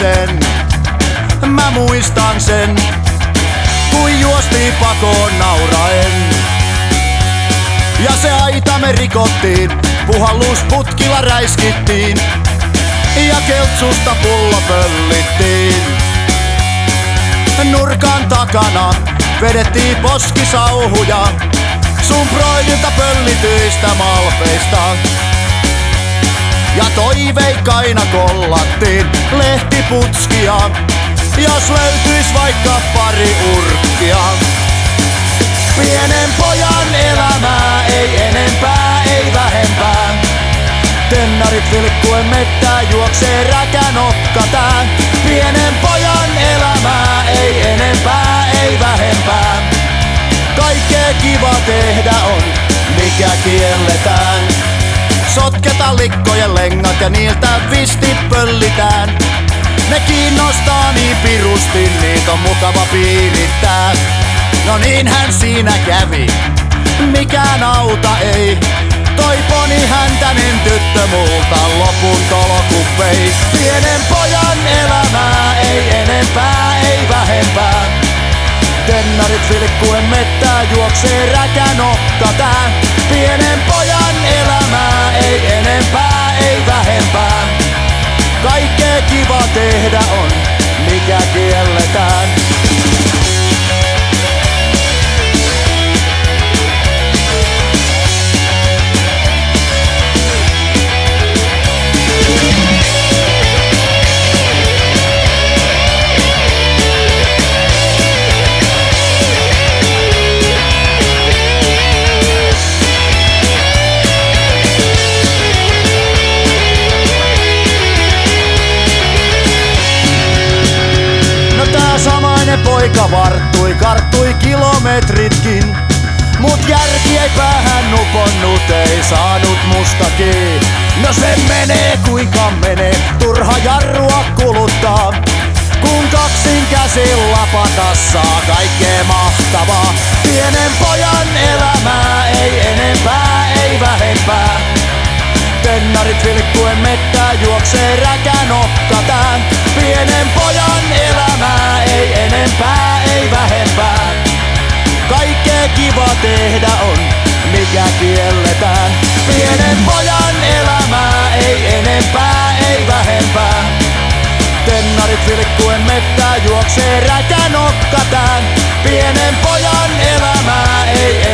eilisen. Mä muistan sen, kuin juostiin pakoon nauraen. Ja se aita me rikottiin, puhallusputkilla räiskittiin. Ja keltsusta pullo pöllittiin. Nurkan takana vedettiin poskisauhuja. Sun broidilta pöllityistä malpeista. Ja toiveikkaina kollattiin lehtiputskia. Jos löytyis vaikka pari urkkia. Pienen pojan elämää, ei enempää, ei vähempää. Tennarit vilkkuen mettää, juoksee räkänokka tää. Pienen pojan elämää, ei enempää, ei vähempää. Kaikkea kiva tehdä on, mikä kielletään. Sotketa likkojen lengat ja niiltä visti pöllitään. Ne kiinnostaa niin pirusti, niitä on mukava piirittää. No niinhän siinä kävi, mikään auta ei. Toi poni häntänen tyttö multa lopun tolku vei. Pienen pojan elämää, ei enempää, ei vähempää. Tennarit vilkkuen mettää, juoksee räkänokka tää. Pienen poika varttui, karttui kilometritkin. Mut järki ei päähän nuponnut, ei saanut mustakin. No se menee kuinka menee, turha jarrua kuluttaa. Kun kaksin käsin lapata saa kaikkea mahtavaa. Pienen pojan elämää, ei enempää, ei vähempää. Tennarit vilkkuen mettää, juoksee räkänokka tää. Pienen pojan elämää, ei enempää, tehdä on, mikä kielletään. Pienen pojan elämää, ei enempää, ei vähempää. Tennarit vilkkuen mettää, juoksee räkän okkatään. Pienen pojan elämää, ei enempää.